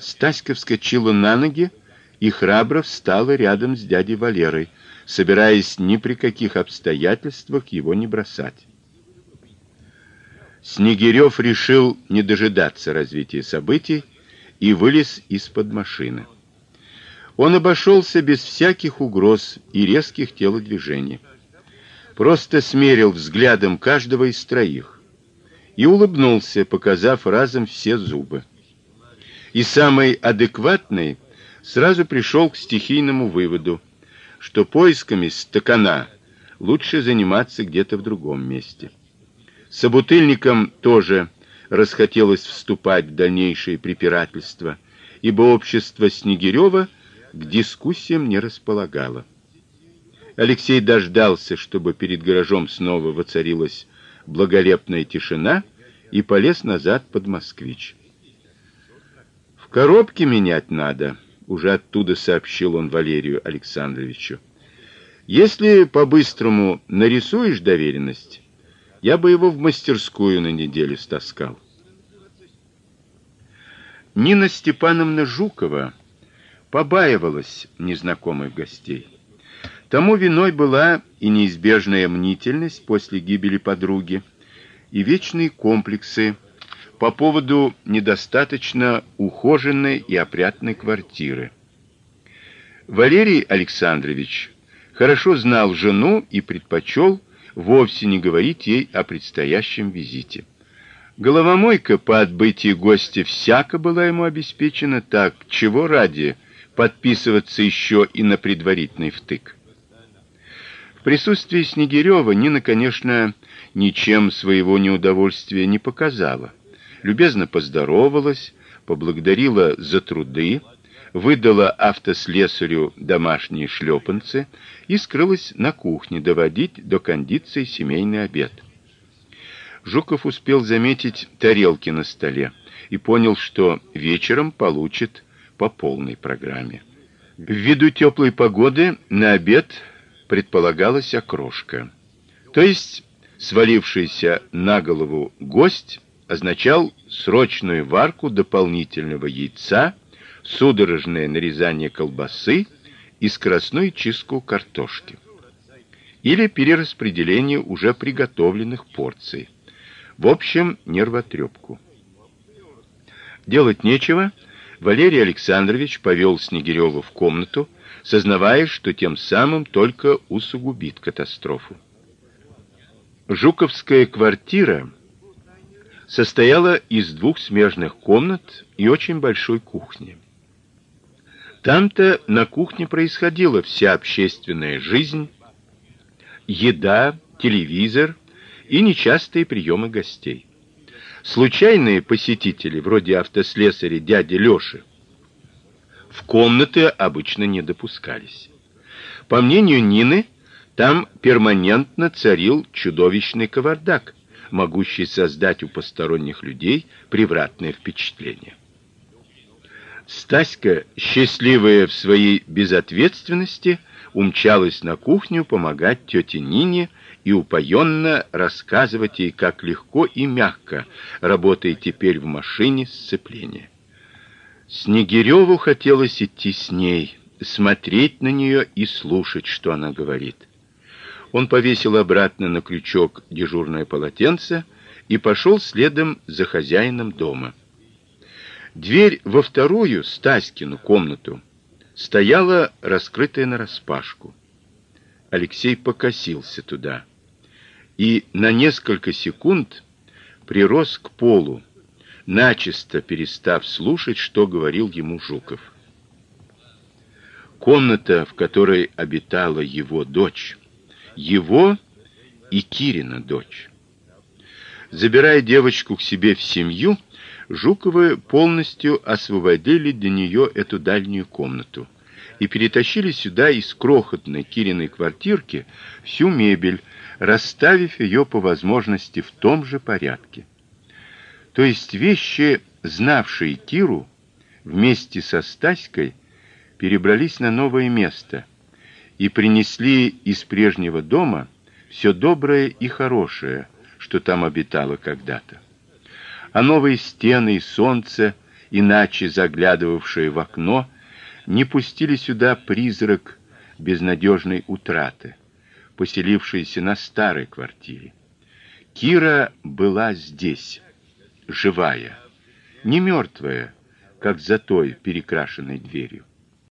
Стаська вскочила на ноги и храбро встала рядом с дядей Валерой, собираясь ни при каких обстоятельствах его не бросать. Снегирев решил не дожидаться развития событий и вылез из-под машины. Он обошелся без всяких угроз и резких телодвижений. Просто смерил взглядом каждого из троих и улыбнулся, показав разом все зубы. И самый адекватный сразу пришел к стихийному выводу, что поисками стакана лучше заниматься где-то в другом месте. Собутыльникам тоже расхотелось вступать в дальнейшие препирательства, ибо общество Снегирева к дискуссиям не располагало. Алексей дождался, чтобы перед гаражом снова воцарилась благолепная тишина, и полез назад под москвич. В коробке менять надо, уже оттуда сообщил он Валерию Александровичу. Если по-быстрому нарисуешь доверенность, я бы его в мастерскую на неделю стаскал. Нина Степановна Жукова побаивалась незнакомых гостей. Тому виной была и неизбежная мнительность после гибели подруги, и вечные комплексы по поводу недостаточно ухоженной и опрятной квартиры. Валерий Александрович хорошо знал жену и предпочел вовсе не говорить ей о предстоящем визите. Головомойка по отбытии гостя всяко была ему обеспечена так, чего ради подписываться еще и на предварительный втык. В присутствии Снегирева Нина, конечно, ничем своего неудовольствия не показала. Любезно поздоровалась, поблагодарила за труды, выдала автослесарю домашние шлепанцы и скрылась на кухне доводить до кондиции семейный обед. Жуков успел заметить тарелки на столе и понял, что вечером получит по полной программе. Ввиду теплой погоды на обед предполагалась окрошка. То есть свалившийся на голову гость означал срочную варку дополнительного яйца судорожное нарезание колбасы и скоростную чистку картошки. Или перераспределение уже приготовленных порций. В общем, нервотрепку. Делать нечего, Валерий Александрович повел Снегирева в комнату, сознавая, что тем самым только усугубит катастрофу. Жуковская квартира состояла из двух смежных комнат и очень большой кухни. Там-то на кухне происходила вся общественная жизнь, еда, телевизор и нечастые приемы гостей. Случайные посетители, вроде автослесаря дяди Лёши, в комнаты обычно не допускались. По мнению Нины, там перманентно царил чудовищный кавардак, могущий создать у посторонних людей превратное впечатление. Стаська, счастливая в своей безответственности, умчалась на кухню помогать тете Нине и упоенно рассказывать ей, как легко и мягко работает теперь в машине сцепление. Снегиреву хотелось идти с ней, смотреть на нее и слушать, что она говорит. Он повесил обратно на крючок дежурное полотенце и пошел следом за хозяином дома. Дверь во вторую Стаськину комнату стояла раскрытая на распашку. Алексей покосился туда и на несколько секунд прирос к полу, начисто перестав слушать, что говорил ему Жуков. Комната, в которой обитала его дочь, его и Кирина дочь. Забирая девочку к себе в семью, Жуковы полностью освободили для нее эту дальнюю комнату и перетащили сюда из крохотной Кириной квартирки всю мебель, расставив ее по возможности в том же порядке. То есть вещи, знавшие Киру, вместе со Стаськой перебрались на новое место и принесли из прежнего дома все доброе и хорошее, что там обитало когда-то а новые стены и солнце иначе заглядывавшие в окно, не пустили сюда призрак безнадежной утраты, поселившийся на старой квартире. Кира была здесь, живая, не мертвая, как за той перекрашенной дверью.